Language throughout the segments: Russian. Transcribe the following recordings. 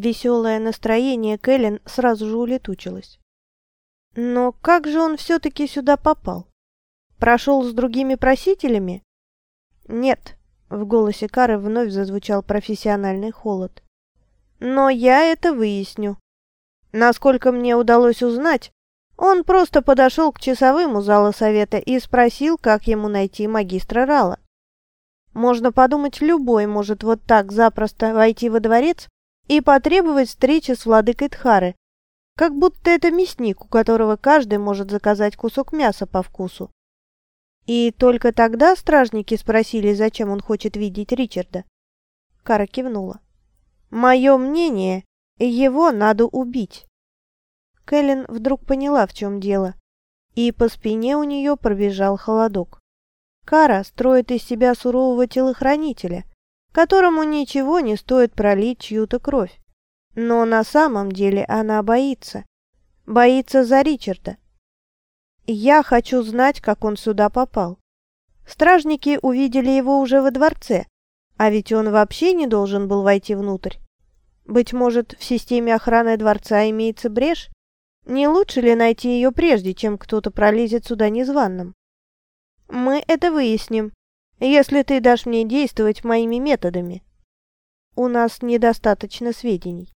Веселое настроение Кэлен сразу же улетучилось. Но как же он все-таки сюда попал? Прошел с другими просителями? Нет, в голосе Кары вновь зазвучал профессиональный холод. Но я это выясню. Насколько мне удалось узнать, он просто подошел к часовым у зала совета и спросил, как ему найти магистра Рала. Можно подумать, любой может вот так запросто войти во дворец и потребовать встречи с владыкой Тхары, как будто это мясник, у которого каждый может заказать кусок мяса по вкусу. И только тогда стражники спросили, зачем он хочет видеть Ричарда. Кара кивнула. «Мое мнение, его надо убить». Кэлен вдруг поняла, в чем дело, и по спине у нее пробежал холодок. Кара строит из себя сурового телохранителя, которому ничего не стоит пролить чью-то кровь. Но на самом деле она боится. Боится за Ричарда. Я хочу знать, как он сюда попал. Стражники увидели его уже во дворце, а ведь он вообще не должен был войти внутрь. Быть может, в системе охраны дворца имеется брешь? Не лучше ли найти ее прежде, чем кто-то пролезет сюда незваным? Мы это выясним, если ты дашь мне действовать моими методами. У нас недостаточно сведений.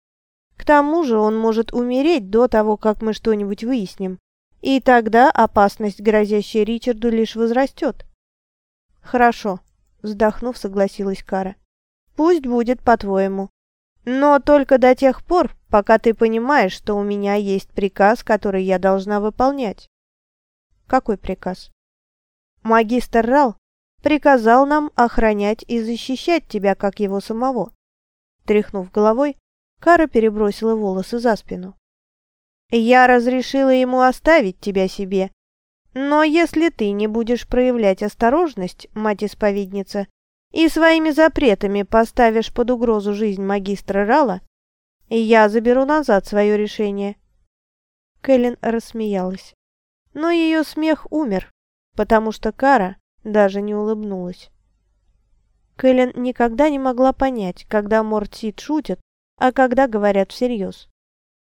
К тому же он может умереть до того, как мы что-нибудь выясним, и тогда опасность, грозящая Ричарду, лишь возрастет. Хорошо, вздохнув, согласилась Кара. Пусть будет по-твоему. Но только до тех пор, пока ты понимаешь, что у меня есть приказ, который я должна выполнять. Какой приказ? Магистр Рал приказал нам охранять и защищать тебя, как его самого. Тряхнув головой, Кара перебросила волосы за спину. Я разрешила ему оставить тебя себе, но если ты не будешь проявлять осторожность, мать-исповедница, и своими запретами поставишь под угрозу жизнь магистра Рала, я заберу назад свое решение. Кэлен рассмеялась. Но ее смех умер, потому что Кара даже не улыбнулась. Кэлен никогда не могла понять, когда Мортсид шутит, а когда говорят всерьез.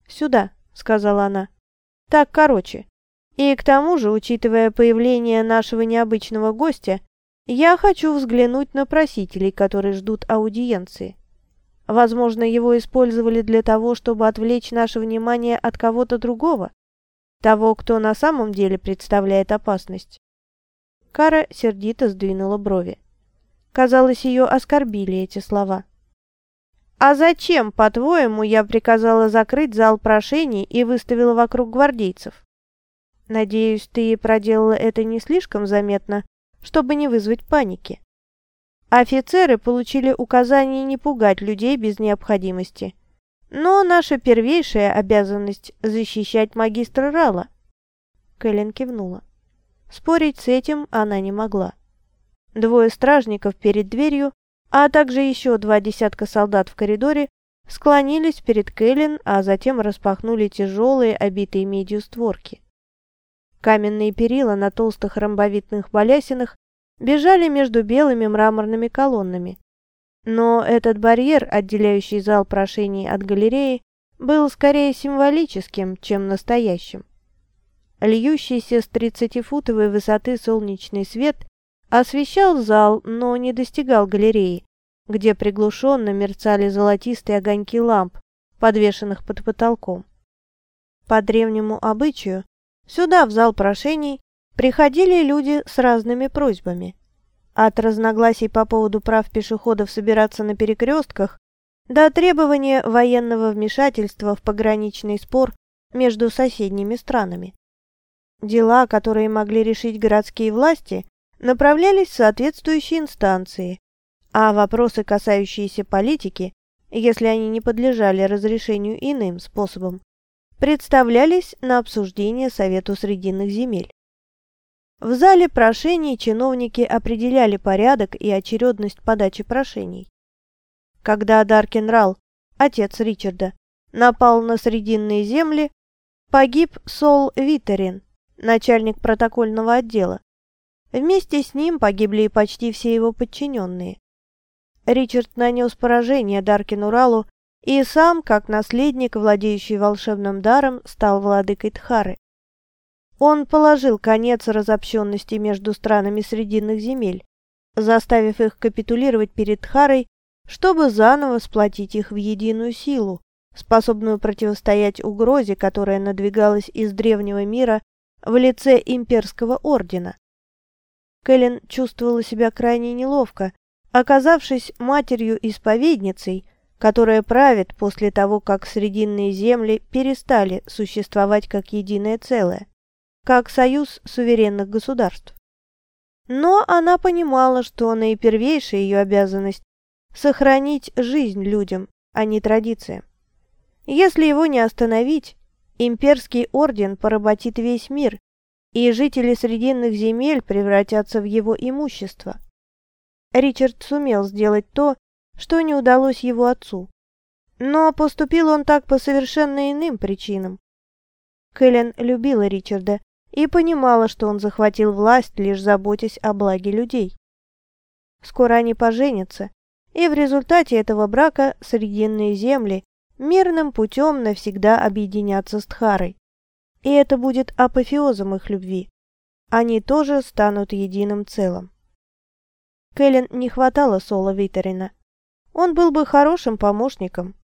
«Сюда», — сказала она. «Так короче. И к тому же, учитывая появление нашего необычного гостя, я хочу взглянуть на просителей, которые ждут аудиенции. Возможно, его использовали для того, чтобы отвлечь наше внимание от кого-то другого, того, кто на самом деле представляет опасность. Кара сердито сдвинула брови. Казалось, ее оскорбили эти слова. «А зачем, по-твоему, я приказала закрыть зал прошений и выставила вокруг гвардейцев? Надеюсь, ты проделала это не слишком заметно, чтобы не вызвать паники. Офицеры получили указание не пугать людей без необходимости. Но наша первейшая обязанность – защищать магистра Рала». Кэлен кивнула. Спорить с этим она не могла. Двое стражников перед дверью, а также еще два десятка солдат в коридоре, склонились перед Кэлен, а затем распахнули тяжелые, обитые медью створки. Каменные перила на толстых ромбовидных балясинах бежали между белыми мраморными колоннами. Но этот барьер, отделяющий зал прошений от галереи, был скорее символическим, чем настоящим. Льющийся с тридцатифутовой высоты солнечный свет освещал зал, но не достигал галереи, где приглушенно мерцали золотистые огоньки ламп, подвешенных под потолком. По древнему обычаю, сюда, в зал прошений, приходили люди с разными просьбами. От разногласий по поводу прав пешеходов собираться на перекрестках до требования военного вмешательства в пограничный спор между соседними странами. Дела, которые могли решить городские власти, направлялись в соответствующие инстанции, а вопросы, касающиеся политики, если они не подлежали разрешению иным способом, представлялись на обсуждение Совету Срединных земель. В зале прошений чиновники определяли порядок и очередность подачи прошений. Когда Даркин Рал, отец Ричарда, напал на Срединные земли, погиб Сол Витерин, начальник протокольного отдела. Вместе с ним погибли и почти все его подчиненные. Ричард нанес поражение Даркину Ралу и сам, как наследник, владеющий волшебным даром, стал владыкой Тхары. Он положил конец разобщенности между странами Срединных земель, заставив их капитулировать перед Тхарой, чтобы заново сплотить их в единую силу, способную противостоять угрозе, которая надвигалась из древнего мира в лице имперского ордена. Кэлен чувствовала себя крайне неловко, оказавшись матерью-исповедницей, которая правит после того, как Срединные земли перестали существовать как единое целое, как союз суверенных государств. Но она понимала, что наипервейшая ее обязанность – сохранить жизнь людям, а не традициям. Если его не остановить, имперский орден поработит весь мир, и жители Срединных земель превратятся в его имущество. Ричард сумел сделать то, что не удалось его отцу. Но поступил он так по совершенно иным причинам. Кэлен любила Ричарда и понимала, что он захватил власть, лишь заботясь о благе людей. Скоро они поженятся, и в результате этого брака Срединные земли мирным путем навсегда объединятся с Тхарой. И это будет апофеозом их любви. Они тоже станут единым целым. Кэлен не хватало Сола Витерина. Он был бы хорошим помощником.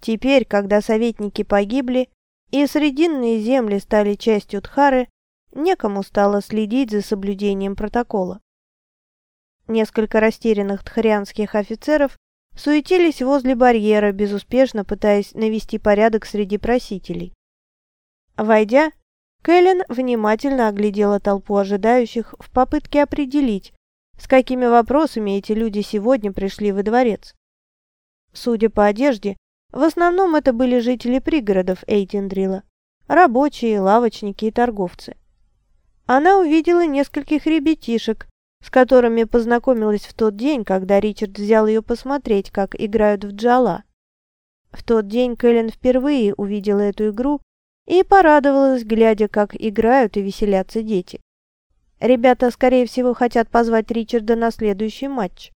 Теперь, когда советники погибли и срединные земли стали частью Тхары, некому стало следить за соблюдением протокола. Несколько растерянных тхарианских офицеров суетились возле барьера, безуспешно пытаясь навести порядок среди просителей. Войдя, Кэлен внимательно оглядела толпу ожидающих в попытке определить, с какими вопросами эти люди сегодня пришли во дворец. Судя по одежде, в основном это были жители пригородов Эйтендрила, рабочие, лавочники и торговцы. Она увидела нескольких ребятишек, с которыми познакомилась в тот день, когда Ричард взял ее посмотреть, как играют в джала. В тот день Кэлен впервые увидела эту игру и порадовалась, глядя, как играют и веселятся дети. Ребята, скорее всего, хотят позвать Ричарда на следующий матч.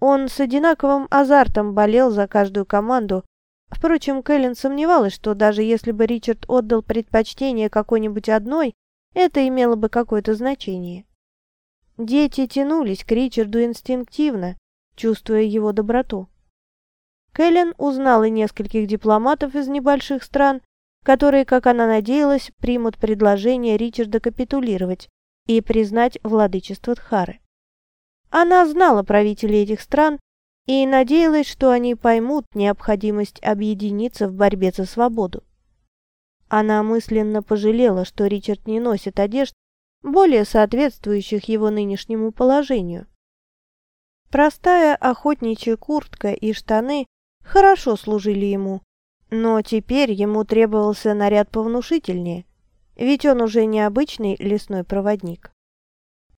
Он с одинаковым азартом болел за каждую команду. Впрочем, Кэлен сомневалась, что даже если бы Ричард отдал предпочтение какой-нибудь одной, это имело бы какое-то значение. Дети тянулись к Ричарду инстинктивно, чувствуя его доброту. Кэлен узнала нескольких дипломатов из небольших стран, которые, как она надеялась, примут предложение Ричарда капитулировать, и признать владычество Тхары. Она знала правителей этих стран и надеялась, что они поймут необходимость объединиться в борьбе за свободу. Она мысленно пожалела, что Ричард не носит одежд, более соответствующих его нынешнему положению. Простая охотничья куртка и штаны хорошо служили ему, но теперь ему требовался наряд повнушительнее, ведь он уже не обычный лесной проводник.